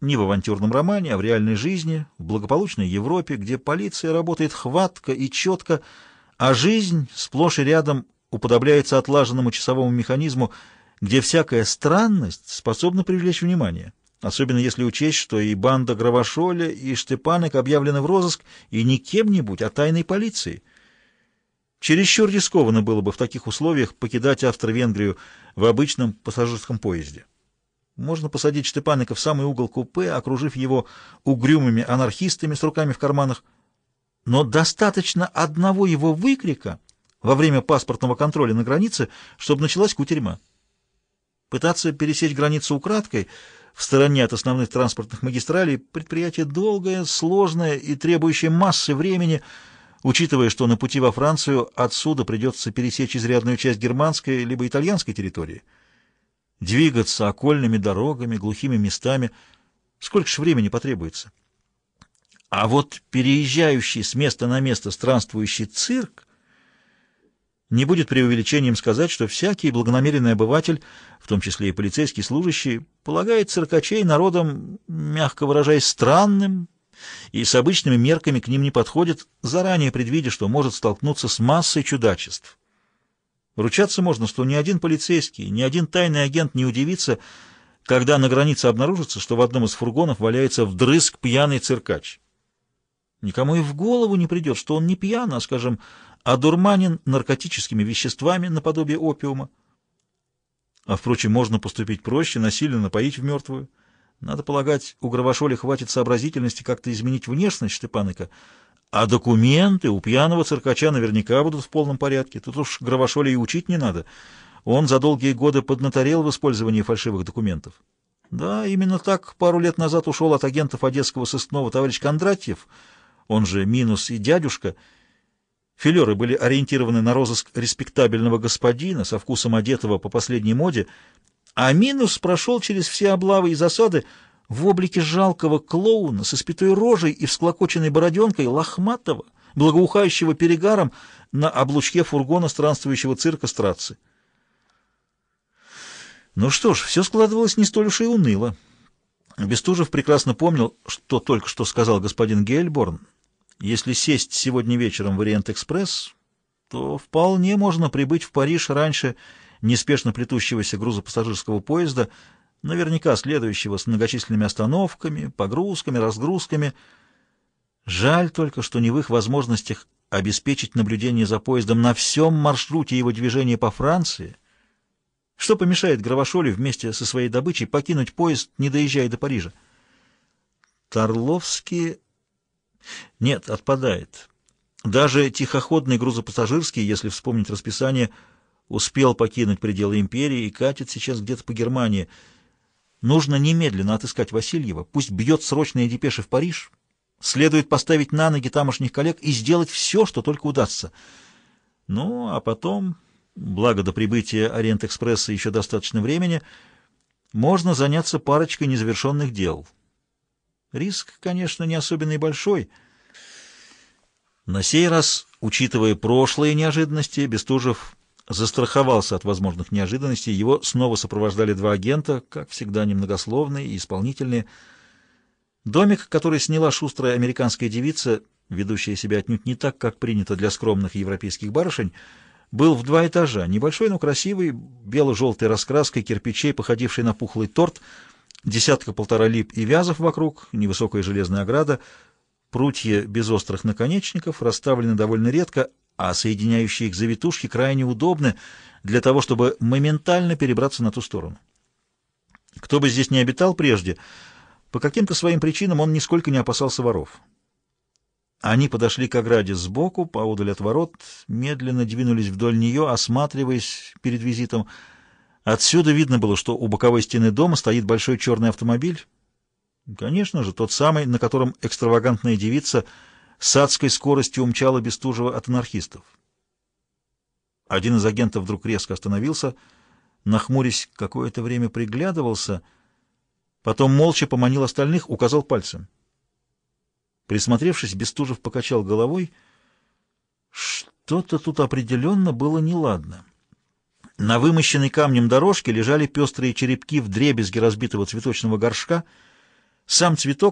не в авантюрном романе, а в реальной жизни, в благополучной Европе, где полиция работает хватко и четко, а жизнь сплошь и рядом уподобляется отлаженному часовому механизму, где всякая странность способна привлечь внимание, особенно если учесть, что и банда Гравошоля, и Штепанек объявлены в розыск и не кем-нибудь, а тайной полицией. Чересчур рискованно было бы в таких условиях покидать Австро-Венгрию в обычном пассажирском поезде. Можно посадить Штепанека в самый угол купе, окружив его угрюмыми анархистами с руками в карманах. Но достаточно одного его выкрика во время паспортного контроля на границе, чтобы началась кутерьма. Пытаться пересечь границу украдкой в стороне от основных транспортных магистралей — предприятие долгое, сложное и требующее массы времени, учитывая, что на пути во Францию отсюда придется пересечь изрядную часть германской либо итальянской территории. Двигаться окольными дорогами, глухими местами. Сколько же времени потребуется? А вот переезжающий с места на место странствующий цирк не будет преувеличением сказать, что всякий благонамеренный обыватель, в том числе и полицейский служащий, полагает циркачей народом, мягко выражаясь, странным, и с обычными мерками к ним не подходит, заранее предвидя, что может столкнуться с массой чудачеств. Ручаться можно, что ни один полицейский, ни один тайный агент не удивится, когда на границе обнаружится, что в одном из фургонов валяется вдрызг пьяный циркач. Никому и в голову не придет, что он не пьян, а, скажем, одурманен наркотическими веществами наподобие опиума. А, впрочем, можно поступить проще, насильно напоить в мертвую. Надо полагать, у Гравошоли хватит сообразительности как-то изменить внешность Штепаныка, а документы у пьяного циркача наверняка будут в полном порядке. Тут уж Гравошоле и учить не надо. Он за долгие годы поднаторел в использовании фальшивых документов. Да, именно так пару лет назад ушел от агентов одесского сыскного товарищ Кондратьев, он же Минус и дядюшка, Филеры были ориентированы на розыск респектабельного господина, со вкусом одетого по последней моде, а Минус прошел через все облавы и засады в облике жалкого клоуна со спитой рожей и всклокоченной бороденкой лохматого, благоухающего перегаром на облучке фургона странствующего цирка Страци. Ну что ж, все складывалось не столь уж и уныло. Бестужев прекрасно помнил, что только что сказал господин Гельборн, если сесть сегодня вечером в Ориент-экспресс, то вполне можно прибыть в Париж раньше неспешно плетущегося грузопассажирского поезда, наверняка следующего с многочисленными остановками, погрузками, разгрузками. Жаль только, что не в их возможностях обеспечить наблюдение за поездом на всем маршруте его движения по Франции. Что помешает Гравошоле вместе со своей добычей покинуть поезд, не доезжая до Парижа? Торловский нет, отпадает. Даже тихоходный грузопассажирский, если вспомнить расписание, успел покинуть пределы империи и катит сейчас где-то по Германии. Нужно немедленно отыскать Васильева, пусть бьет срочные депеши в Париж. Следует поставить на ноги тамошних коллег и сделать все, что только удастся. Ну, а потом, благо до прибытия Ориент-экспресса еще достаточно времени, можно заняться парочкой незавершенных дел. Риск, конечно, не особенно и большой. На сей раз, учитывая прошлые неожиданности, Бестужев застраховался от возможных неожиданностей. Его снова сопровождали два агента, как всегда немногословные и исполнительные. Домик, который сняла шустрая американская девица, ведущая себя отнюдь не так, как принято для скромных европейских барышень, был в два этажа, небольшой, но красивый, бело-желтой раскраской кирпичей, походивший на пухлый торт — десятка-полтора лип и вязов вокруг, невысокая железная ограда, прутья без острых наконечников расставлены довольно редко, а соединяющие их завитушки крайне удобны для того, чтобы моментально перебраться на ту сторону. Кто бы здесь не обитал прежде, по каким-то своим причинам он нисколько не опасался воров. Они подошли к ограде сбоку, поодаль от ворот, медленно двинулись вдоль нее, осматриваясь перед визитом, Отсюда видно было, что у боковой стены дома стоит большой черный автомобиль. Конечно же, тот самый, на котором экстравагантная девица с адской скоростью умчала Бестужева от анархистов. Один из агентов вдруг резко остановился, нахмурясь, какое-то время приглядывался, потом молча поманил остальных, указал пальцем. Присмотревшись, Бестужев покачал головой. Что-то тут определенно было неладно. На вымощенной камнем дорожке лежали пестрые черепки в дребезге разбитого цветочного горшка. Сам цветок